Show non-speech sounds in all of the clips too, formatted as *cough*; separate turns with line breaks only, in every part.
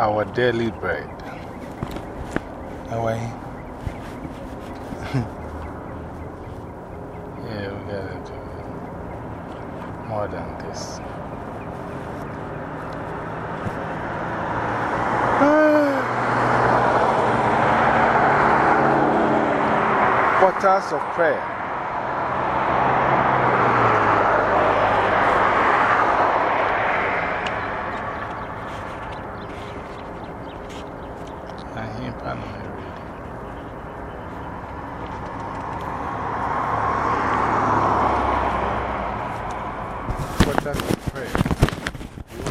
our daily bread. Away. *laughs* yeah, we gotta do more than this. *sighs* Portals of prayer. Hear Panama reading. Portals of prayer.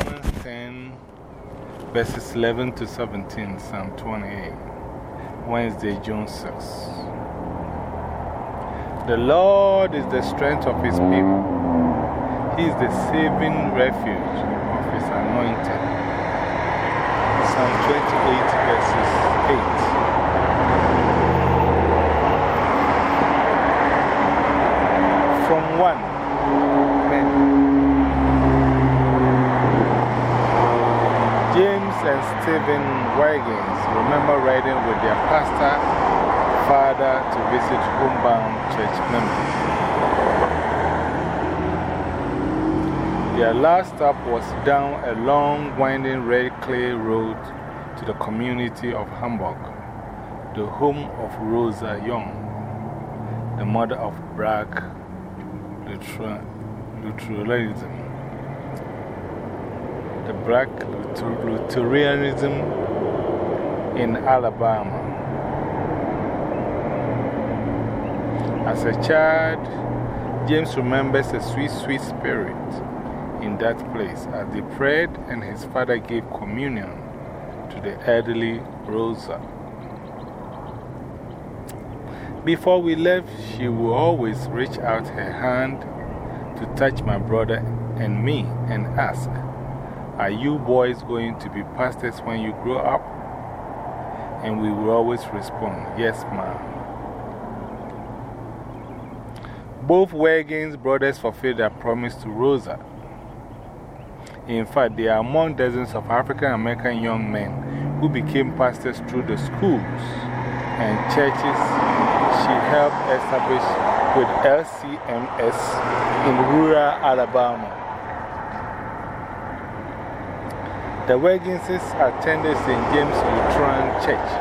Romans 10, verses 11 to 17, Psalm 28. Wednesday, June 6. The Lord is the strength of his people. He is the saving refuge of his anointed. Psalm 28, verses 8. From one, men. James and Stephen Wiggins remember riding with their pastor father to visit homebound church members. Their last stop was down a long, winding red clay road to the community of Hamburg, the home of Rosa Young, the mother of Black Lutheranism. The Black Lutheranism in Alabama. As a child, James remembers a sweet, sweet spirit in that place as they prayed and his father gave communion the elderly Rosa. Before we left, she would always reach out her hand to touch my brother and me and ask, Are you boys going to be pastors when you grow up? And we would always respond, Yes, ma'am. Both Wiggins brothers fulfilled their promise to Rosa. In fact, they are among dozens of African American young men who became pastors through the schools and churches she helped establish with LCMS in rural Alabama. The Wigginses attended St. James Lutheran Church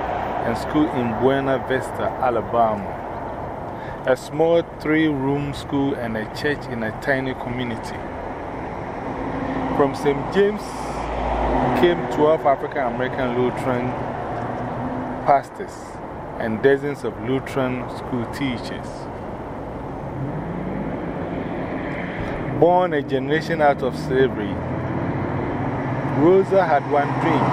and school in Buena Vista, Alabama, a small three room school and a church in a tiny community. From St. James came 12 African American Lutheran pastors and dozens of Lutheran school teachers. Born a generation out of slavery, Rosa had one dream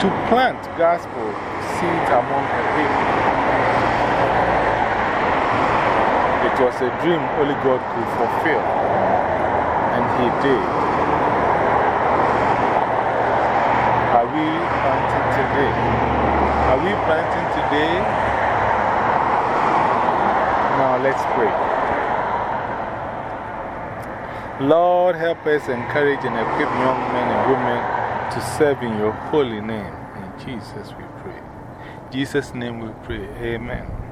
to plant gospel seed among her people. It was a dream only God could fulfill, He. Are we planting today? Are we planting today? Now let's pray. Lord, help us encourage and equip young men and women to serve in your holy name. In Jesus we pray. Jesus' name we pray. Amen.